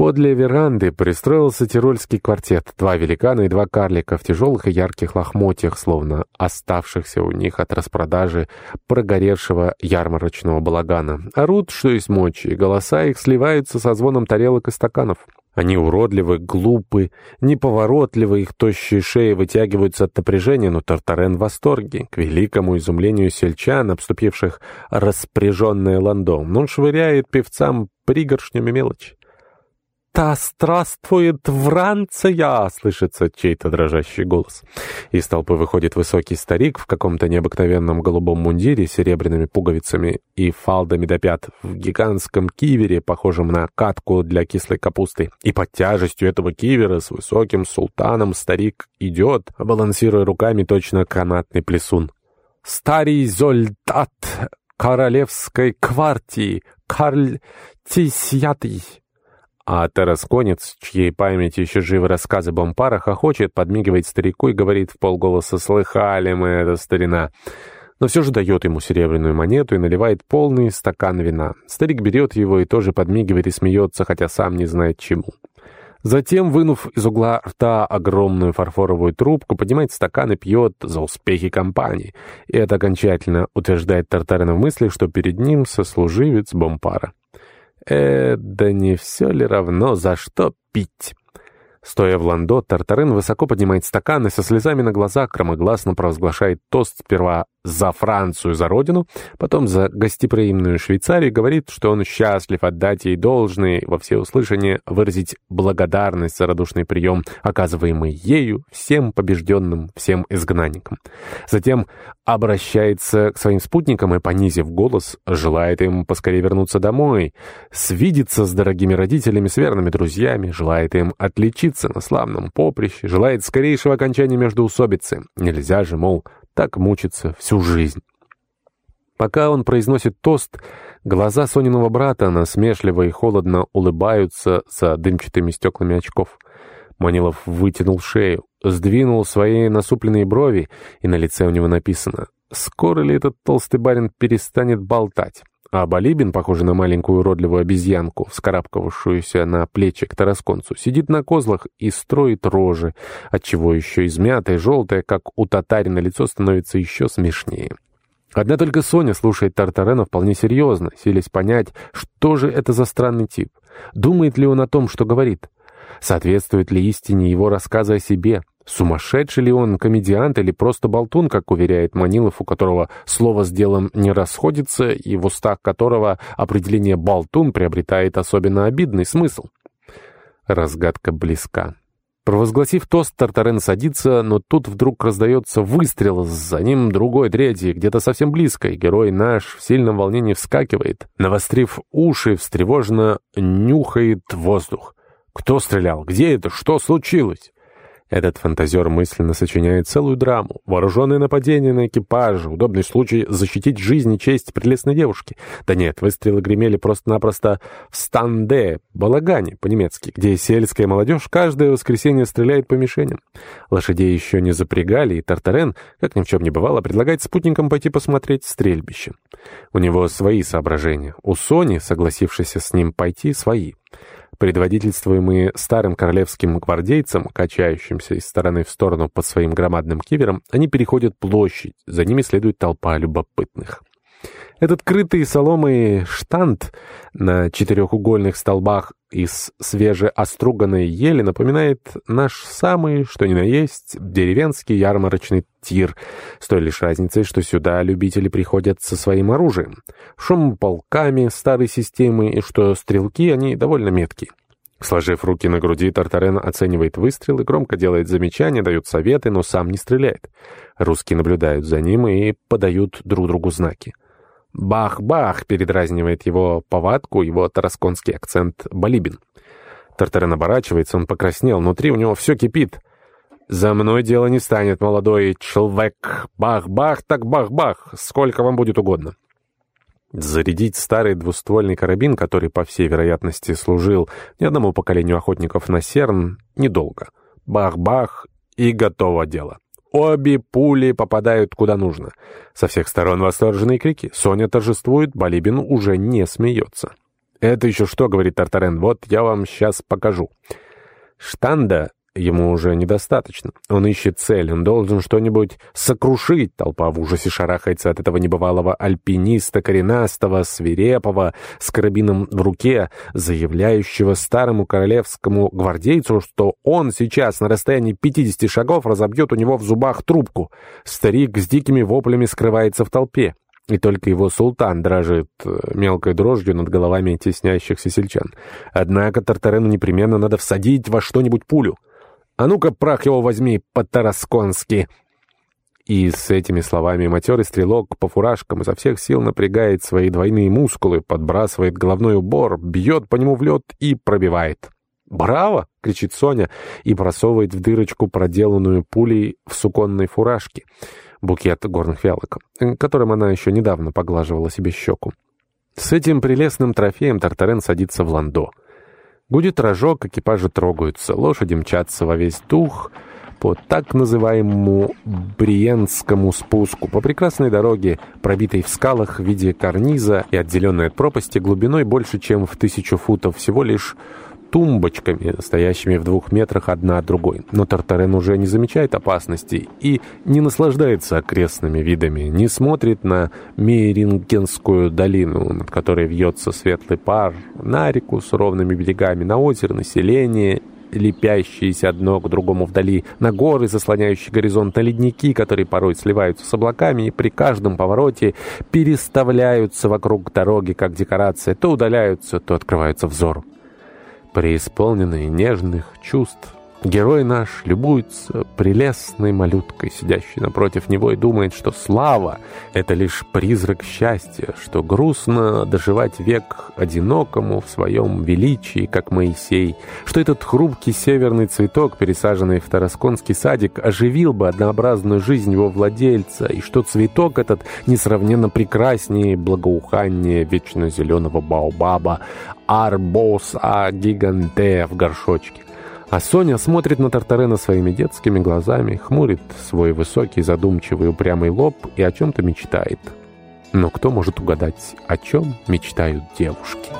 Подле веранды пристроился тирольский квартет. Два великана и два карлика в тяжелых и ярких лохмотьях, словно оставшихся у них от распродажи прогоревшего ярмарочного балагана. Орут, что есть мочи, и голоса их сливаются со звоном тарелок и стаканов. Они уродливы, глупы, неповоротливы, их тощие шеи вытягиваются от напряжения, но Тартарен в восторге. К великому изумлению сельчан, обступивших распряженное ландом, он швыряет певцам пригоршнями мелочи. «Та здравствует Франция!» — слышится чей-то дрожащий голос. Из толпы выходит высокий старик в каком-то необыкновенном голубом мундире с серебряными пуговицами и фалдами до пят, в гигантском кивере, похожем на катку для кислой капусты. И под тяжестью этого кивера с высоким султаном старик идет, балансируя руками точно канатный плесун. «Старый зольдат королевской квартии, Карль Тисятый!» А Тарасконец, чьей памяти еще живы рассказы Бомпара, хохочет, подмигивает старику и говорит в полголоса «Слыхали мы это, старина!» но все же дает ему серебряную монету и наливает полный стакан вина. Старик берет его и тоже подмигивает и смеется, хотя сам не знает чему. Затем, вынув из угла рта огромную фарфоровую трубку, поднимает стакан и пьет за успехи компании. И это окончательно утверждает Тартарина в мысли, что перед ним сослуживец Бомпара. Э, да не все ли равно, за что пить? Стоя в ландо, Тартарен высоко поднимает стакан и со слезами на глазах громогласно провозглашает тост сперва за Францию, за родину, потом за гостеприимную Швейцарию, говорит, что он счастлив отдать ей должное, во всеуслышание выразить благодарность за радушный прием, оказываемый ею всем побежденным, всем изгнанникам. Затем обращается к своим спутникам и, понизив голос, желает им поскорее вернуться домой, свидеться с дорогими родителями, с верными друзьями, желает им отличиться на славном поприще, желает скорейшего окончания междоусобицы. Нельзя же, мол, так мучиться всю жизнь. Пока он произносит тост, глаза Сониного брата насмешливо и холодно улыбаются за дымчатыми стеклами очков. Манилов вытянул шею, сдвинул свои насупленные брови, и на лице у него написано «Скоро ли этот толстый барин перестанет болтать?» А Балибин, похожий на маленькую уродливую обезьянку, вскарабкавшуюся на плечи к тарасконцу, сидит на козлах и строит рожи, отчего еще измятое, желтое, как у татарина лицо становится еще смешнее. Одна только Соня слушает Тартарена вполне серьезно, селись понять, что же это за странный тип. Думает ли он о том, что говорит? Соответствует ли истине его рассказа о себе? Сумасшедший ли он комедиант или просто болтун, как уверяет Манилов, у которого слово с делом не расходится и в устах которого определение «болтун» приобретает особенно обидный смысл? Разгадка близка. Провозгласив тост, Тартарен садится, но тут вдруг раздается выстрел, за ним другой, третий, где-то совсем близко, и герой наш в сильном волнении вскакивает, навострив уши, встревоженно нюхает воздух. Кто стрелял? Где это? Что случилось? Этот фантазер мысленно сочиняет целую драму. Вооруженное нападение на экипаж, удобный случай защитить жизнь и честь прелестной девушки. Да нет, выстрелы гремели просто-напросто в станде, балагане по-немецки, где сельская молодежь каждое воскресенье стреляет по мишеням. Лошадей еще не запрягали, и Тартарен, как ни в чем не бывало, предлагает спутникам пойти посмотреть стрельбище. У него свои соображения. У Сони, согласившейся с ним пойти, свои. Предводительствуемые старым королевским гвардейцем, качающимся из стороны в сторону под своим громадным кивером, они переходят площадь, за ними следует толпа любопытных. Этот крытый соломой штант на четырехугольных столбах из свежеоструганной ели напоминает наш самый, что ни на есть, деревенский ярмарочный тир, с той лишь разницей, что сюда любители приходят со своим оружием, шум полками старой системы, и что стрелки, они довольно меткие. Сложив руки на груди, Тартарен оценивает выстрелы, громко делает замечания, дает советы, но сам не стреляет. Русские наблюдают за ним и подают друг другу знаки. «Бах-бах!» — передразнивает его повадку, его тарасконский акцент Балибин. Тартарен оборачивается, он покраснел, внутри у него все кипит. «За мной дело не станет, молодой человек. Бах-бах, так бах-бах, сколько вам будет угодно». Зарядить старый двуствольный карабин, который, по всей вероятности, служил ни одному поколению охотников на серн, недолго. Бах-бах, и готово дело. Обе пули попадают куда нужно. Со всех сторон восторженные крики. Соня торжествует, Балибин уже не смеется. «Это еще что?» — говорит Тартарен. «Вот я вам сейчас покажу». Штанда Ему уже недостаточно. Он ищет цель, он должен что-нибудь сокрушить. Толпа в ужасе шарахается от этого небывалого альпиниста, коренастого, свирепого, с карабином в руке, заявляющего старому королевскому гвардейцу, что он сейчас на расстоянии 50 шагов разобьет у него в зубах трубку. Старик с дикими воплями скрывается в толпе. И только его султан дрожит э, мелкой дрожью над головами теснящихся сельчан. Однако Тартарену непременно надо всадить во что-нибудь пулю. А ну-ка, прах его возьми по-тарасконски!» И с этими словами матерый стрелок по фуражкам изо всех сил напрягает свои двойные мускулы, подбрасывает головной убор, бьет по нему в лед и пробивает. «Браво!» — кричит Соня и просовывает в дырочку, проделанную пулей в суконной фуражке, букет горных фиалок, которым она еще недавно поглаживала себе щеку. С этим прелестным трофеем Тартарен садится в ландо. Гудит рожок, экипажи трогаются, лошади мчатся во весь дух по так называемому Бриенскому спуску, по прекрасной дороге, пробитой в скалах в виде карниза и отделенной от пропасти глубиной больше, чем в тысячу футов, всего лишь тумбочками, стоящими в двух метрах одна от другой. Но Тартарен уже не замечает опасности и не наслаждается окрестными видами, не смотрит на Мейрингенскую долину, над которой вьется светлый пар, на реку с ровными берегами, на озеро, население лепящиеся одно к другому вдали, на горы, заслоняющие горизонт, на ледники, которые порой сливаются с облаками и при каждом повороте переставляются вокруг дороги, как декорация, то удаляются, то открываются взору преисполненные нежных чувств. Герой наш любуется прелестной малюткой, сидящей напротив него, и думает, что слава — это лишь призрак счастья, что грустно доживать век одинокому в своем величии, как Моисей, что этот хрупкий северный цветок, пересаженный в Тарасконский садик, оживил бы однообразную жизнь его владельца, и что цветок этот несравненно прекраснее и благоуханнее вечно зеленого баобаба, арбос а гиганте в горшочке. А Соня смотрит на Тартарена своими детскими глазами, хмурит свой высокий, задумчивый, упрямый лоб и о чем-то мечтает. Но кто может угадать, о чем мечтают девушки?»